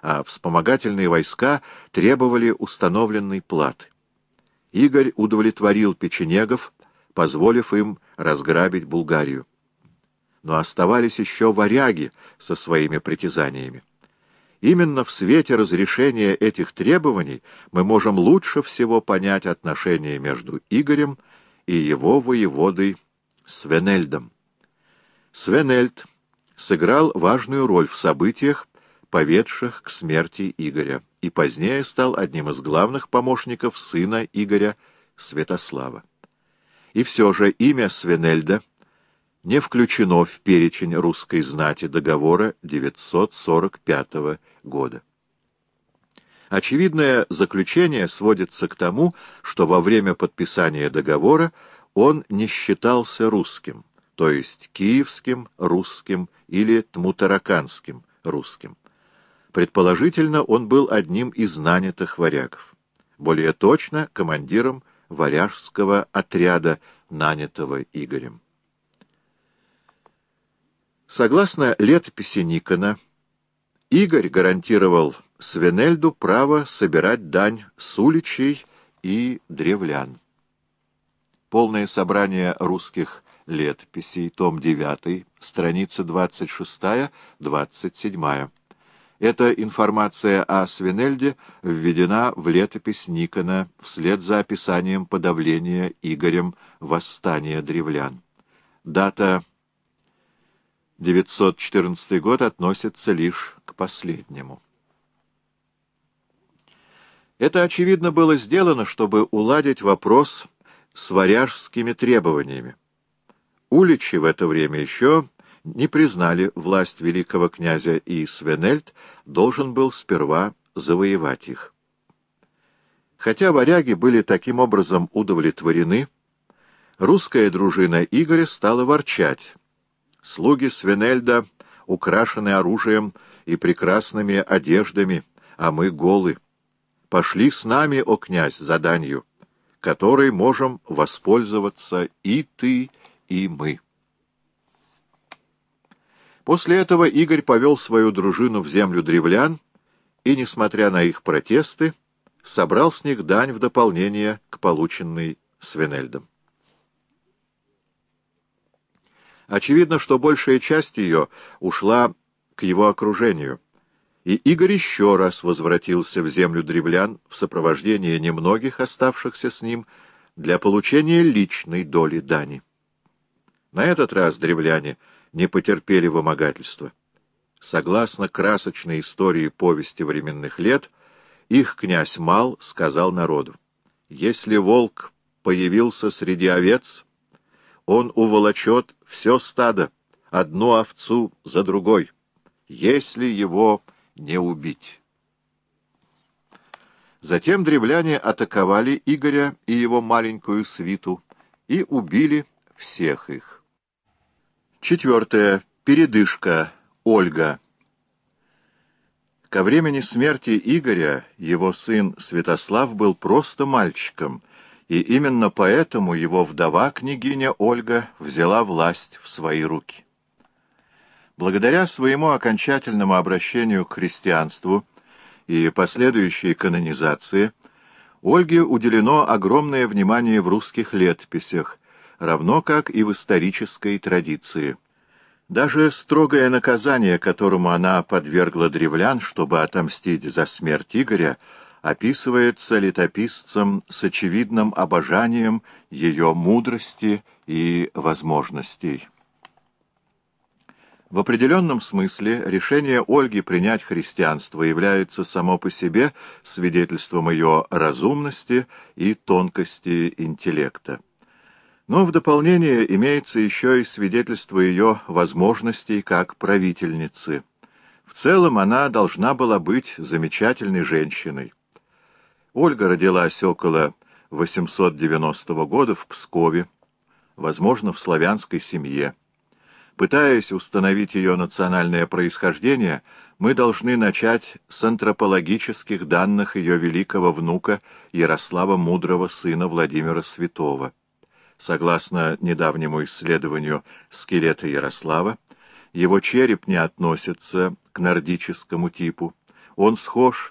а вспомогательные войска требовали установленной платы. Игорь удовлетворил печенегов, позволив им разграбить Булгарию. Но оставались еще варяги со своими притязаниями. Именно в свете разрешения этих требований мы можем лучше всего понять отношения между Игорем и его воеводой Свенельдом. Свенельд сыграл важную роль в событиях, поведших к смерти Игоря, и позднее стал одним из главных помощников сына Игоря Святослава. И все же имя Свенельда не включено в перечень русской знати договора 945 года. Очевидное заключение сводится к тому, что во время подписания договора он не считался русским, то есть киевским русским или тмутараканским русским. Предположительно, он был одним из нанятых варягов. Более точно, командиром варяжского отряда, нанятого Игорем. Согласно летописи Никона, Игорь гарантировал Свенельду право собирать дань с уличей и древлян. Полное собрание русских летописей, том 9, страница 26-27. Эта информация о Свинельде введена в летопись Никона вслед за описанием подавления Игорем восстания древлян. Дата 914 год относится лишь к последнему. Это, очевидно, было сделано, чтобы уладить вопрос с варяжскими требованиями. Уличи в это время еще не признали власть великого князя, и Свенельд должен был сперва завоевать их. Хотя варяги были таким образом удовлетворены, русская дружина Игоря стала ворчать. Слуги Свенельда украшены оружием и прекрасными одеждами, а мы голы. Пошли с нами, о князь, заданью, которой можем воспользоваться и ты, и мы. После этого Игорь повел свою дружину в землю древлян и, несмотря на их протесты, собрал с них дань в дополнение к полученной Свинельдом. Очевидно, что большая часть ее ушла к его окружению, и Игорь еще раз возвратился в землю древлян в сопровождении немногих оставшихся с ним для получения личной доли дани. На этот раз древляне — не потерпели вымогательства. Согласно красочной истории повести временных лет, их князь Мал сказал народу, «Если волк появился среди овец, он уволочет все стадо, одну овцу за другой, если его не убить». Затем древляне атаковали Игоря и его маленькую свиту и убили всех их. Четвертое. Передышка. Ольга. Ко времени смерти Игоря его сын Святослав был просто мальчиком, и именно поэтому его вдова, княгиня Ольга, взяла власть в свои руки. Благодаря своему окончательному обращению к христианству и последующей канонизации, Ольге уделено огромное внимание в русских летописях, равно как и в исторической традиции. Даже строгое наказание, которому она подвергла древлян, чтобы отомстить за смерть Игоря, описывается летописцем с очевидным обожанием ее мудрости и возможностей. В определенном смысле решение Ольги принять христианство является само по себе свидетельством ее разумности и тонкости интеллекта. Но в дополнение имеется еще и свидетельство ее возможностей как правительницы. В целом она должна была быть замечательной женщиной. Ольга родилась около 890 года в Пскове, возможно, в славянской семье. Пытаясь установить ее национальное происхождение, мы должны начать с антропологических данных ее великого внука Ярослава Мудрого, сына Владимира Святого. Согласно недавнему исследованию скелета Ярослава, его череп не относится к нордическому типу. он схож